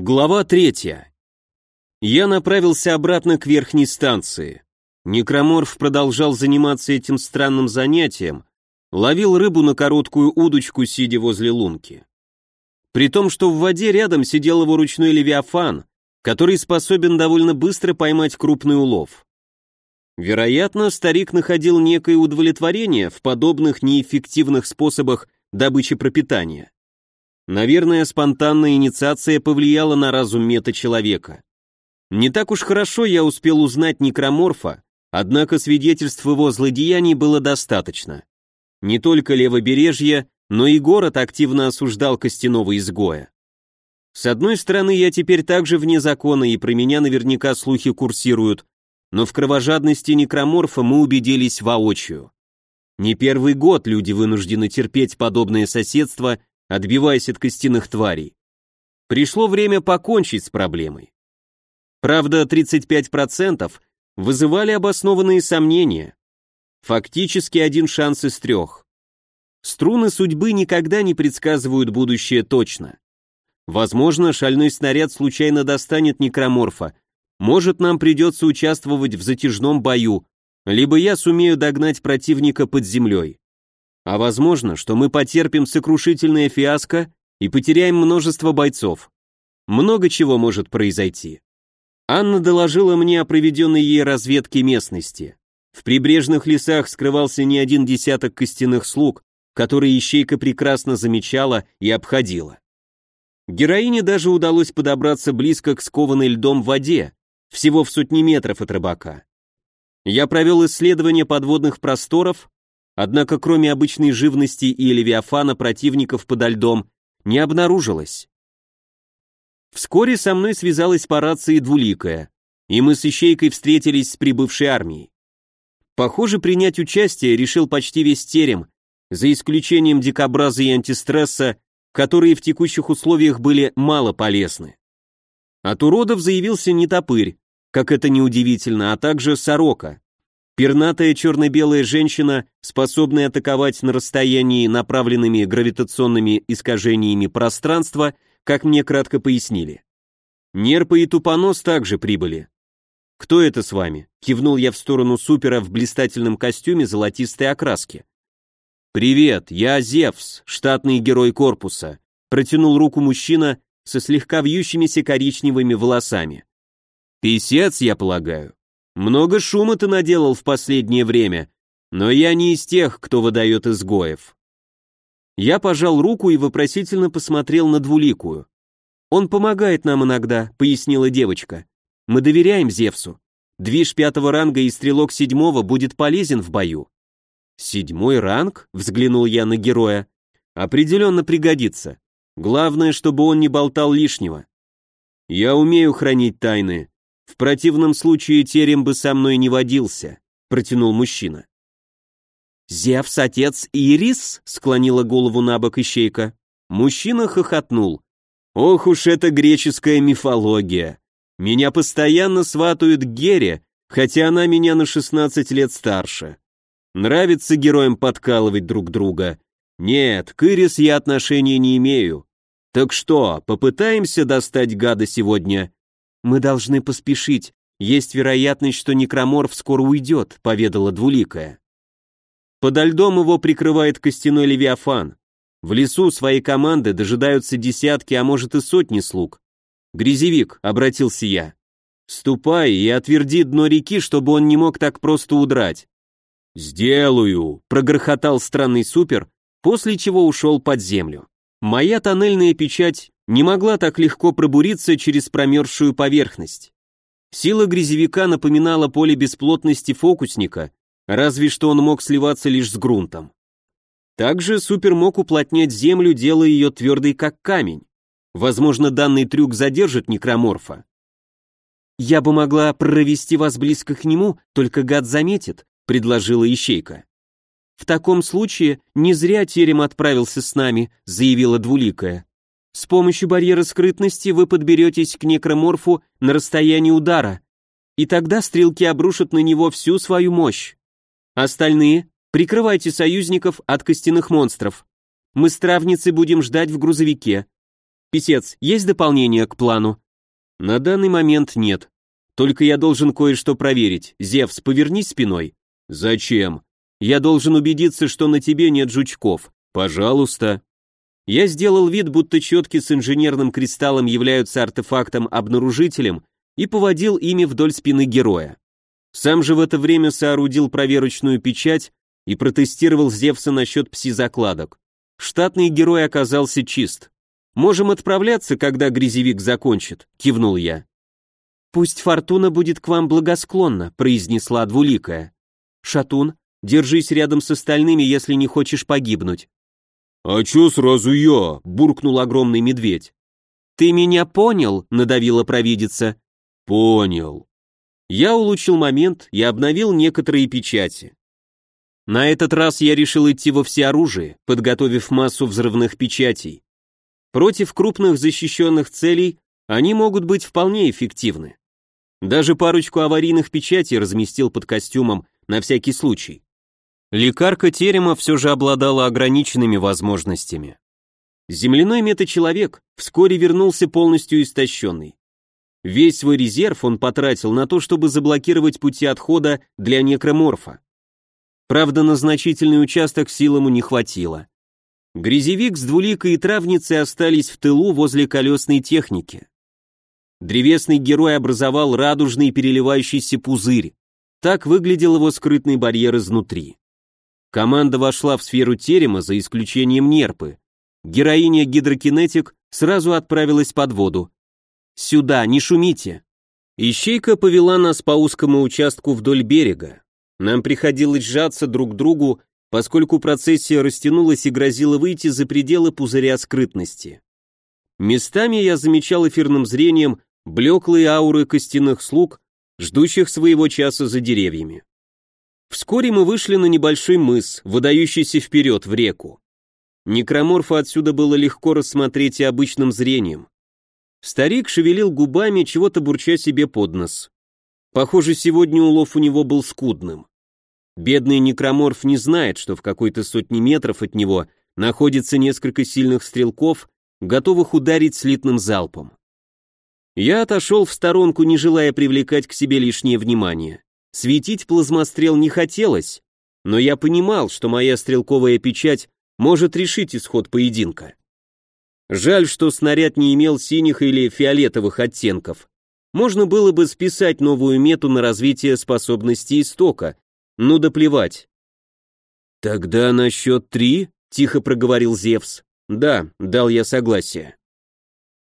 Глава третья. Я направился обратно к верхней станции. Некроморф продолжал заниматься этим странным занятием, ловил рыбу на короткую удочку, сидя возле лунки. При том, что в воде рядом сидел его ручной левиафан, который способен довольно быстро поймать крупный улов. Вероятно, старик находил некое удовлетворение в подобных неэффективных способах добычи пропитания. Наверное, спонтанная инициация повлияла на разум мета-человека. Не так уж хорошо я успел узнать некроморфа, однако свидетельств его злодеяний было достаточно. Не только левобережье, но и город активно осуждал костяного изгоя. С одной стороны, я теперь также вне закона, и про меня наверняка слухи курсируют, но в кровожадности некроморфа мы убедились воочию. Не первый год люди вынуждены терпеть подобное соседство отбиваясь от костяных тварей. Пришло время покончить с проблемой. Правда, 35% вызывали обоснованные сомнения. Фактически один шанс из трех. Струны судьбы никогда не предсказывают будущее точно. Возможно, шальной снаряд случайно достанет некроморфа. Может, нам придется участвовать в затяжном бою, либо я сумею догнать противника под землей. А возможно, что мы потерпим сокрушительное фиаско и потеряем множество бойцов. Много чего может произойти. Анна доложила мне о проведенной ей разведке местности. В прибрежных лесах скрывался не один десяток костяных слуг, которые ищейка прекрасно замечала и обходила. Героине даже удалось подобраться близко к скованной льдом воде, всего в сотни метров от рыбака. Я провел исследование подводных просторов Однако кроме обычной живности и левиафана противников подо льдом не обнаружилось. Вскоре со мной связалась по рации двуликая, и мы с Ищейкой встретились с прибывшей армией. Похоже, принять участие решил почти весь терем, за исключением дикобраза и антистресса, которые в текущих условиях были мало полезны. От уродов заявился не топырь, как это неудивительно, а также сорока. Пернатая черно-белая женщина, способная атаковать на расстоянии направленными гравитационными искажениями пространства, как мне кратко пояснили. Нерпа и Тупонос также прибыли. «Кто это с вами?» — кивнул я в сторону супера в блистательном костюме золотистой окраски. «Привет, я Зевс, штатный герой корпуса», — протянул руку мужчина со слегка вьющимися коричневыми волосами. «Писец, я полагаю». Много шума ты наделал в последнее время, но я не из тех, кто выдает изгоев. Я пожал руку и вопросительно посмотрел на двуликую. «Он помогает нам иногда», — пояснила девочка. «Мы доверяем Зевсу. Движ пятого ранга и стрелок седьмого будет полезен в бою». «Седьмой ранг?» — взглянул я на героя. «Определенно пригодится. Главное, чтобы он не болтал лишнего. Я умею хранить тайны, в противном случае терем бы со мной не водился, протянул мужчина. Зевс, отец Ирис? склонила голову на бок ищейка. Мужчина хохотнул. Ох уж эта греческая мифология. Меня постоянно сватают к Гере, хотя она меня на 16 лет старше. Нравится героям подкалывать друг друга. Нет, к Ирис я отношения не имею. Так что, попытаемся достать гада сегодня? «Мы должны поспешить. Есть вероятность, что некроморф скоро уйдет», — поведала Двуликая. Подо льдом его прикрывает костяной левиафан. В лесу своей команды дожидаются десятки, а может и сотни слуг. «Грязевик», — обратился я, — «ступай и отверди дно реки, чтобы он не мог так просто удрать». «Сделаю», — прогрохотал странный супер, после чего ушел под землю. Моя тоннельная печать не могла так легко пробуриться через промерзшую поверхность. Сила грязевика напоминала поле бесплотности фокусника, разве что он мог сливаться лишь с грунтом. Также супер мог уплотнять землю, делая ее твердой как камень. Возможно, данный трюк задержит некроморфа. «Я бы могла провести вас близко к нему, только гад заметит», — предложила Ищейка. «В таком случае не зря терем отправился с нами», — заявила Двуликая. С помощью барьера скрытности вы подберетесь к некроморфу на расстоянии удара, и тогда стрелки обрушат на него всю свою мощь. Остальные прикрывайте союзников от костяных монстров. Мы с травницей будем ждать в грузовике. Писец, есть дополнение к плану? На данный момент нет. Только я должен кое-что проверить. Зевс, повернись спиной. Зачем? Я должен убедиться, что на тебе нет жучков. Пожалуйста. Я сделал вид, будто четки с инженерным кристаллом являются артефактом-обнаружителем и поводил ими вдоль спины героя. Сам же в это время соорудил проверочную печать и протестировал Зевса насчет пси-закладок. Штатный герой оказался чист. «Можем отправляться, когда грязевик закончит», — кивнул я. «Пусть фортуна будет к вам благосклонна», — произнесла двуликая. «Шатун, держись рядом с остальными, если не хочешь погибнуть». «А чё сразу я?» — буркнул огромный медведь. «Ты меня понял?» — надавила провидица. «Понял». Я улучшил момент и обновил некоторые печати. На этот раз я решил идти во всеоружие, подготовив массу взрывных печатей. Против крупных защищенных целей они могут быть вполне эффективны. Даже парочку аварийных печатей разместил под костюмом на всякий случай. Лекарка терема все же обладала ограниченными возможностями. Земляной метачеловек вскоре вернулся полностью истощенный. Весь свой резерв он потратил на то, чтобы заблокировать пути отхода для некроморфа. Правда, на значительный участок сил ему не хватило. Грязевик с двуликой и травницей остались в тылу возле колесной техники. Древесный герой образовал радужный переливающийся пузырь. Так выглядел его скрытный барьер изнутри. Команда вошла в сферу терема, за исключением нерпы. Героиня гидрокинетик сразу отправилась под воду. «Сюда, не шумите!» Ищейка повела нас по узкому участку вдоль берега. Нам приходилось сжаться друг к другу, поскольку процессия растянулась и грозила выйти за пределы пузыря скрытности. Местами я замечал эфирным зрением блеклые ауры костяных слуг, ждущих своего часа за деревьями. Вскоре мы вышли на небольшой мыс, выдающийся вперед в реку. Некроморфа отсюда было легко рассмотреть и обычным зрением. Старик шевелил губами, чего-то бурча себе под нос. Похоже, сегодня улов у него был скудным. Бедный некроморф не знает, что в какой-то сотне метров от него находится несколько сильных стрелков, готовых ударить слитным залпом. Я отошел в сторонку, не желая привлекать к себе лишнее внимание. Светить плазмострел не хотелось, но я понимал, что моя стрелковая печать может решить исход поединка. Жаль, что снаряд не имел синих или фиолетовых оттенков. Можно было бы списать новую мету на развитие способностей истока, ну да плевать. «Тогда на счет три?» — тихо проговорил Зевс. «Да», — дал я согласие.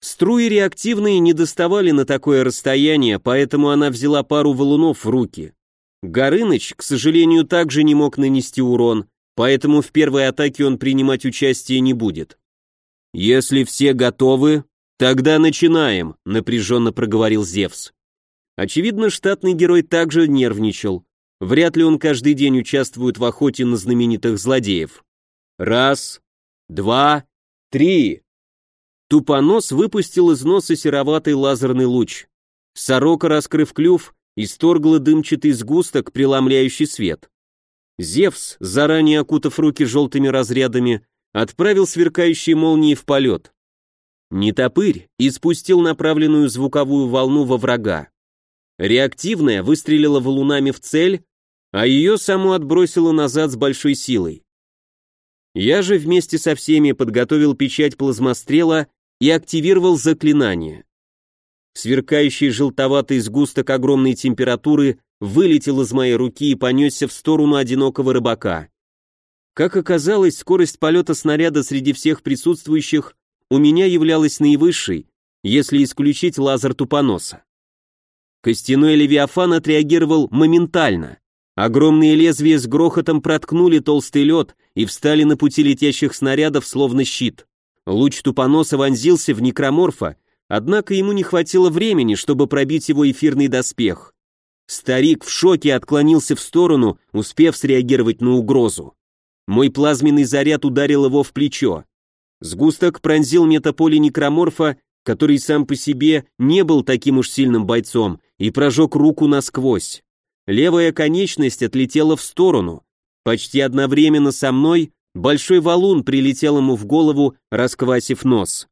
Струи реактивные не доставали на такое расстояние, поэтому она взяла пару валунов в руки. Горыныч, к сожалению, также не мог нанести урон, поэтому в первой атаке он принимать участие не будет. «Если все готовы, тогда начинаем», — напряженно проговорил Зевс. Очевидно, штатный герой также нервничал. Вряд ли он каждый день участвует в охоте на знаменитых злодеев. Раз, два, три. Тупонос выпустил из носа сероватый лазерный луч. Сорока, раскрыв клюв, исторгла дымчатый сгусток, преломляющий свет. Зевс, заранее окутав руки желтыми разрядами, отправил сверкающие молнии в полет. Нетопырь испустил направленную звуковую волну во врага. Реактивная выстрелила валунами в цель, а ее саму отбросило назад с большой силой. Я же вместе со всеми подготовил печать плазмострела и активировал заклинание. Сверкающий желтоватый сгусток огромной температуры вылетел из моей руки и понесся в сторону одинокого рыбака. Как оказалось, скорость полета снаряда среди всех присутствующих у меня являлась наивысшей, если исключить лазер тупоноса. Костяной левиафан отреагировал моментально. Огромные лезвия с грохотом проткнули толстый лед и встали на пути летящих снарядов, словно щит. Луч тупоноса вонзился в некроморфа, однако ему не хватило времени, чтобы пробить его эфирный доспех. Старик в шоке отклонился в сторону, успев среагировать на угрозу. Мой плазменный заряд ударил его в плечо. Сгусток пронзил метаполе некроморфа, который сам по себе не был таким уж сильным бойцом, и прожег руку насквозь. Левая конечность отлетела в сторону. Почти одновременно со мной Большой валун прилетел ему в голову, расквасив нос.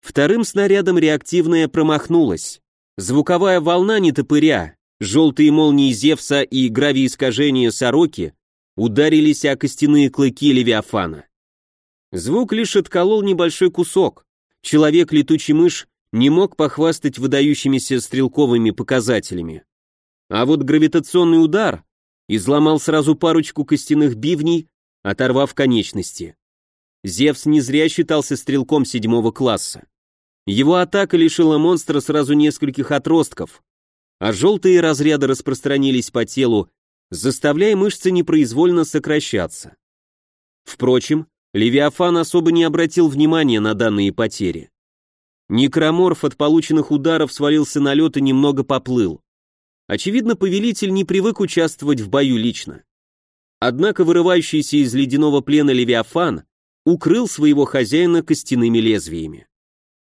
Вторым снарядом реактивная промахнулась. Звуковая волна нетопыря, желтые молнии Зевса и гравиискажения сороки ударились о костяные клыки Левиафана. Звук лишь отколол небольшой кусок. Человек-летучий мышь не мог похвастать выдающимися стрелковыми показателями. А вот гравитационный удар изломал сразу парочку костяных бивней, оторвав конечности. Зевс не зря считался стрелком седьмого класса. Его атака лишила монстра сразу нескольких отростков, а желтые разряды распространились по телу, заставляя мышцы непроизвольно сокращаться. Впрочем, Левиафан особо не обратил внимания на данные потери. Некроморф от полученных ударов свалился на лед и немного поплыл. Очевидно, повелитель не привык участвовать в бою лично. Однако вырывающийся из ледяного плена Левиафан укрыл своего хозяина костяными лезвиями.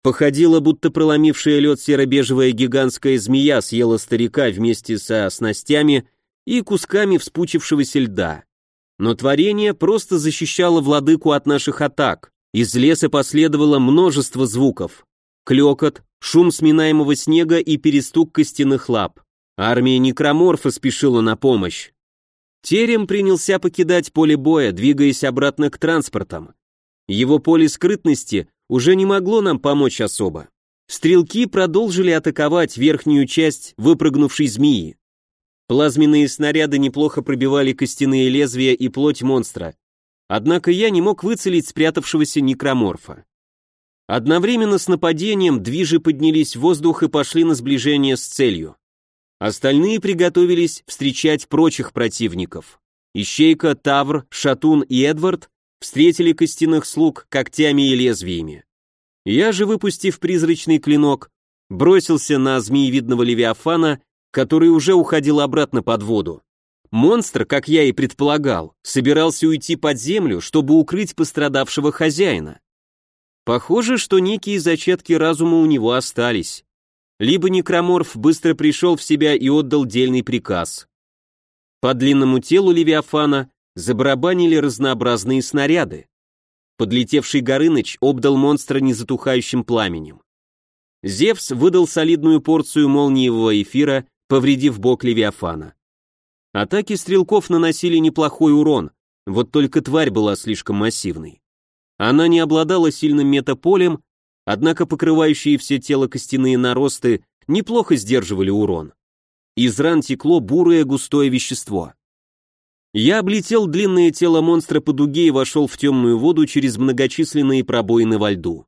Походило, будто проломившая лед серо-бежевая гигантская змея съела старика вместе со снастями и кусками вспучившегося льда. Но творение просто защищало владыку от наших атак. Из леса последовало множество звуков. Клекот, шум сминаемого снега и перестук костяных лап. Армия некроморфа спешила на помощь. Терем принялся покидать поле боя, двигаясь обратно к транспортам. Его поле скрытности уже не могло нам помочь особо. Стрелки продолжили атаковать верхнюю часть выпрыгнувшей змеи. Плазменные снаряды неплохо пробивали костяные лезвия и плоть монстра. Однако я не мог выцелить спрятавшегося некроморфа. Одновременно с нападением движи поднялись в воздух и пошли на сближение с целью. Остальные приготовились встречать прочих противников. Ищейка, Тавр, Шатун и Эдвард встретили костяных слуг когтями и лезвиями. Я же, выпустив призрачный клинок, бросился на змеевидного левиафана, который уже уходил обратно под воду. Монстр, как я и предполагал, собирался уйти под землю, чтобы укрыть пострадавшего хозяина. Похоже, что некие зачатки разума у него остались. Либо некроморф быстро пришел в себя и отдал дельный приказ. По длинному телу Левиафана забарабанили разнообразные снаряды. Подлетевший Горыныч обдал монстра незатухающим пламенем. Зевс выдал солидную порцию молниевого эфира, повредив бок Левиафана. Атаки стрелков наносили неплохой урон, вот только тварь была слишком массивной. Она не обладала сильным метаполем, однако покрывающие все тело костяные наросты неплохо сдерживали урон. Из ран текло бурое густое вещество. Я облетел длинное тело монстра по дуге и вошел в темную воду через многочисленные пробоины во льду.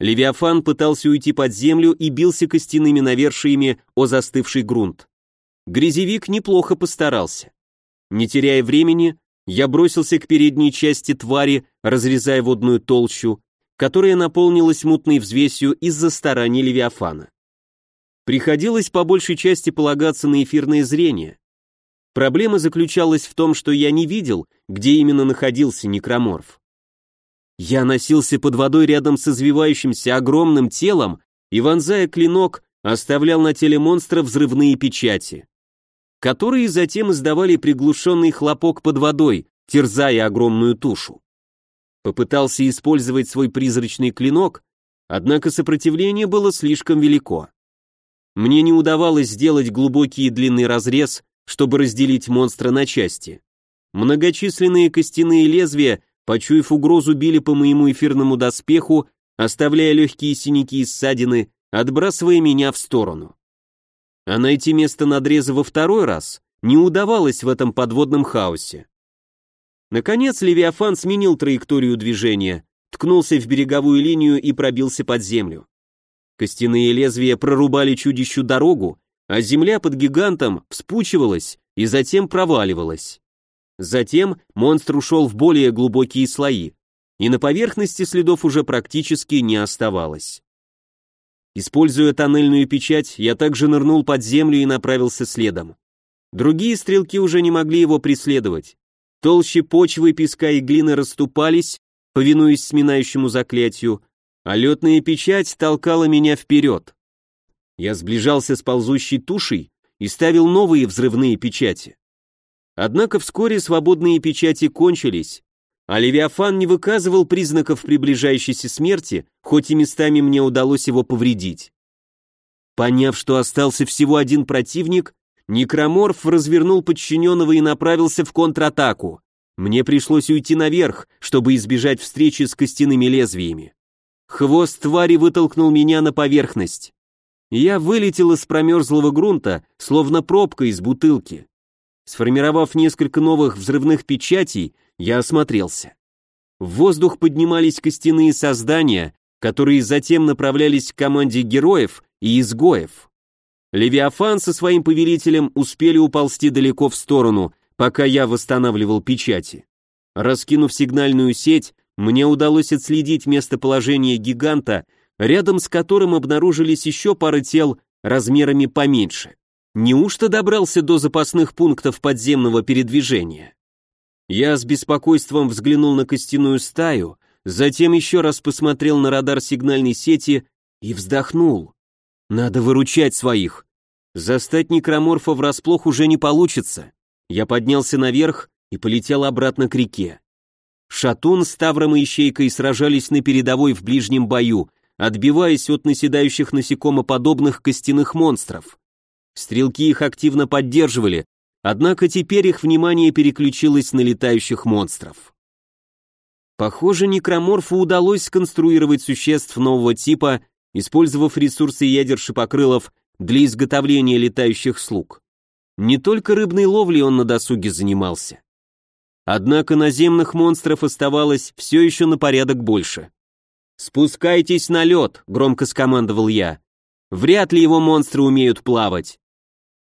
Левиафан пытался уйти под землю и бился костяными навершиями о застывший грунт. Грязевик неплохо постарался. Не теряя времени, я бросился к передней части твари, разрезая водную толщу, которая наполнилась мутной взвесью из-за стараний Левиафана. Приходилось по большей части полагаться на эфирное зрение, Проблема заключалась в том, что я не видел, где именно находился некроморф. Я носился под водой рядом с извивающимся огромным телом и, вонзая клинок, оставлял на теле монстра взрывные печати, которые затем издавали приглушенный хлопок под водой, терзая огромную тушу. Попытался использовать свой призрачный клинок, однако сопротивление было слишком велико. Мне не удавалось сделать глубокий и длинный разрез, чтобы разделить монстра на части. Многочисленные костяные лезвия, почуяв угрозу, били по моему эфирному доспеху, оставляя легкие синяки и ссадины, отбрасывая меня в сторону. А найти место надреза во второй раз не удавалось в этом подводном хаосе. Наконец Левиафан сменил траекторию движения, ткнулся в береговую линию и пробился под землю. Костяные лезвия прорубали чудищу дорогу, а земля под гигантом вспучивалась и затем проваливалась. Затем монстр ушел в более глубокие слои, и на поверхности следов уже практически не оставалось. Используя тоннельную печать, я также нырнул под землю и направился следом. Другие стрелки уже не могли его преследовать. Толщи почвы, песка и глины расступались, повинуясь сминающему заклятию, а летная печать толкала меня вперед. Я сближался с ползущей тушей и ставил новые взрывные печати. Однако вскоре свободные печати кончились, а Левиафан не выказывал признаков приближающейся смерти, хоть и местами мне удалось его повредить. Поняв, что остался всего один противник, Некроморф развернул подчиненного и направился в контратаку. Мне пришлось уйти наверх, чтобы избежать встречи с костяными лезвиями. Хвост твари вытолкнул меня на поверхность. Я вылетел из промерзлого грунта, словно пробка из бутылки. Сформировав несколько новых взрывных печатей, я осмотрелся. В воздух поднимались костяные создания, которые затем направлялись к команде героев и изгоев. Левиафан со своим повелителем успели уползти далеко в сторону, пока я восстанавливал печати. Раскинув сигнальную сеть, мне удалось отследить местоположение гиганта, рядом с которым обнаружились еще пара тел размерами поменьше. Неужто добрался до запасных пунктов подземного передвижения? Я с беспокойством взглянул на костяную стаю, затем еще раз посмотрел на радар сигнальной сети и вздохнул. Надо выручать своих. Застать некроморфа врасплох уже не получится. Я поднялся наверх и полетел обратно к реке. Шатун с Тавром и Ищейкой сражались на передовой в ближнем бою, отбиваясь от наседающих насекомоподобных костяных монстров. Стрелки их активно поддерживали, однако теперь их внимание переключилось на летающих монстров. Похоже, некроморфу удалось сконструировать существ нового типа, использовав ресурсы ядер шипокрылов для изготовления летающих слуг. Не только рыбной ловлей он на досуге занимался. Однако наземных монстров оставалось все еще на порядок больше. «Спускайтесь на лед», — громко скомандовал я. «Вряд ли его монстры умеют плавать».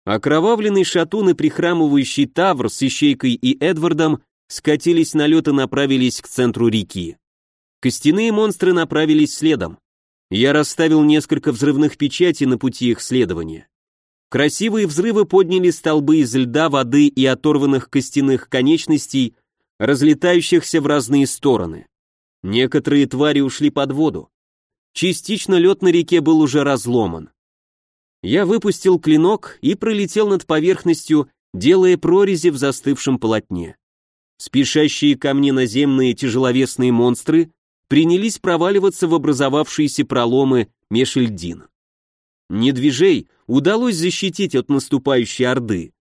Окровавленный шатун и прихрамывающий Тавр с Ищейкой и Эдвардом скатились на лед и направились к центру реки. Костяные монстры направились следом. Я расставил несколько взрывных печатей на пути их следования. Красивые взрывы подняли столбы из льда, воды и оторванных костяных конечностей, разлетающихся в разные стороны. Некоторые твари ушли под воду. Частично лед на реке был уже разломан. Я выпустил клинок и пролетел над поверхностью, делая прорези в застывшем полотне. Спешащие ко мне наземные тяжеловесные монстры принялись проваливаться в образовавшиеся проломы меж льдин. Недвижей удалось защитить от наступающей орды.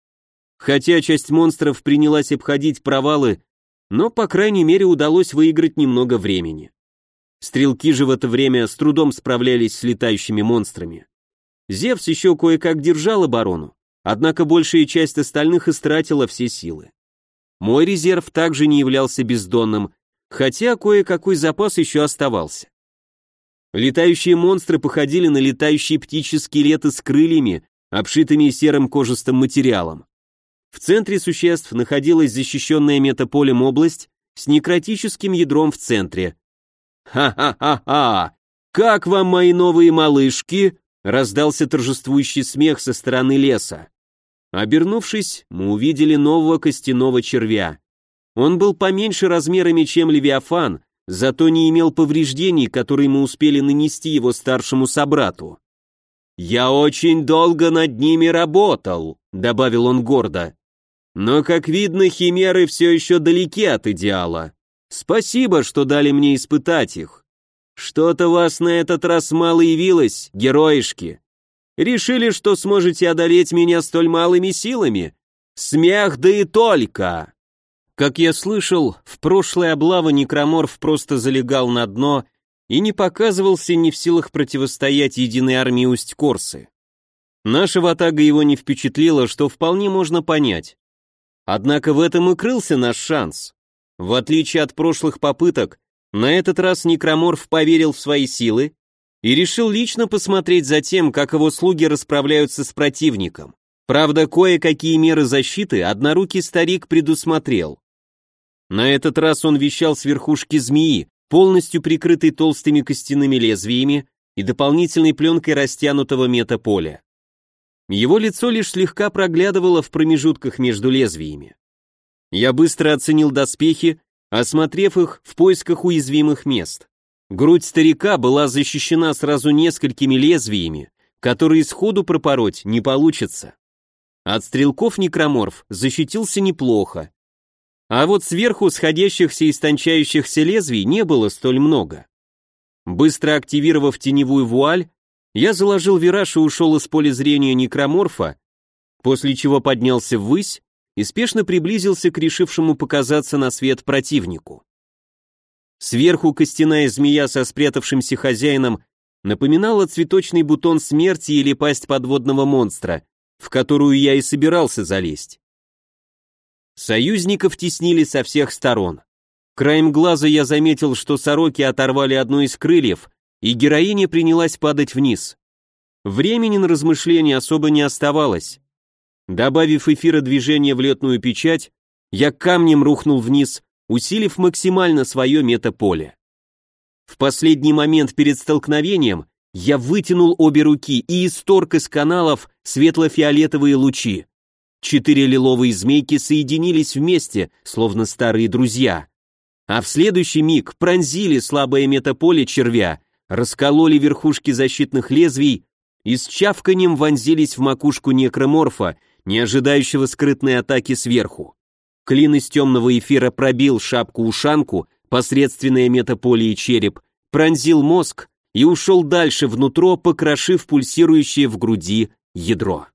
Хотя часть монстров принялась обходить провалы, но, по крайней мере, удалось выиграть немного времени. Стрелки же в это время с трудом справлялись с летающими монстрами. Зевс еще кое-как держал оборону, однако большая часть остальных истратила все силы. Мой резерв также не являлся бездонным, хотя кое-какой запас еще оставался. Летающие монстры походили на летающие птичьи скелеты с крыльями, обшитыми серым кожистым материалом. В центре существ находилась защищенная метаполем область с некротическим ядром в центре. «Ха-ха-ха-ха! Как вам мои новые малышки?» раздался торжествующий смех со стороны леса. Обернувшись, мы увидели нового костяного червя. Он был поменьше размерами, чем Левиафан, зато не имел повреждений, которые мы успели нанести его старшему собрату. «Я очень долго над ними работал», — добавил он гордо. «Но, как видно, химеры все еще далеки от идеала. Спасибо, что дали мне испытать их. Что-то вас на этот раз мало явилось, героишки. Решили, что сможете одолеть меня столь малыми силами? Смех да и только!» Как я слышал, в прошлой облавы Некроморф просто залегал на дно и не показывался ни в силах противостоять единой армии Усть-Корсы. Наша ватага его не впечатлила, что вполне можно понять. Однако в этом и крылся наш шанс. В отличие от прошлых попыток, на этот раз Некроморф поверил в свои силы и решил лично посмотреть за тем, как его слуги расправляются с противником. Правда, кое-какие меры защиты однорукий старик предусмотрел. На этот раз он вещал с верхушки змеи, полностью прикрытой толстыми костяными лезвиями и дополнительной пленкой растянутого метаполя. Его лицо лишь слегка проглядывало в промежутках между лезвиями. Я быстро оценил доспехи, осмотрев их в поисках уязвимых мест. Грудь старика была защищена сразу несколькими лезвиями, которые сходу пропороть не получится. От стрелков некроморф защитился неплохо, А вот сверху сходящихся и истончающихся лезвий не было столь много. Быстро активировав теневую вуаль, я заложил вираж и ушел из поля зрения некроморфа, после чего поднялся ввысь и спешно приблизился к решившему показаться на свет противнику. Сверху костяная змея со спрятавшимся хозяином напоминала цветочный бутон смерти или пасть подводного монстра, в которую я и собирался залезть. Союзников теснили со всех сторон. Краем глаза я заметил, что сороки оторвали одно из крыльев, и героиня принялась падать вниз. Времени на размышления особо не оставалось. Добавив эфира движения в летную печать, я камнем рухнул вниз, усилив максимально свое метаполе. В последний момент перед столкновением я вытянул обе руки и исторг из каналов светло-фиолетовые лучи. Четыре лиловые змейки соединились вместе, словно старые друзья. А в следующий миг пронзили слабое метаполе червя, раскололи верхушки защитных лезвий и с чавканием вонзились в макушку некроморфа, не ожидающего скрытной атаки сверху. Клин из темного эфира пробил шапку-ушанку, посредственное метаполе и череп, пронзил мозг и ушел дальше внутрь, покрошив пульсирующее в груди ядро.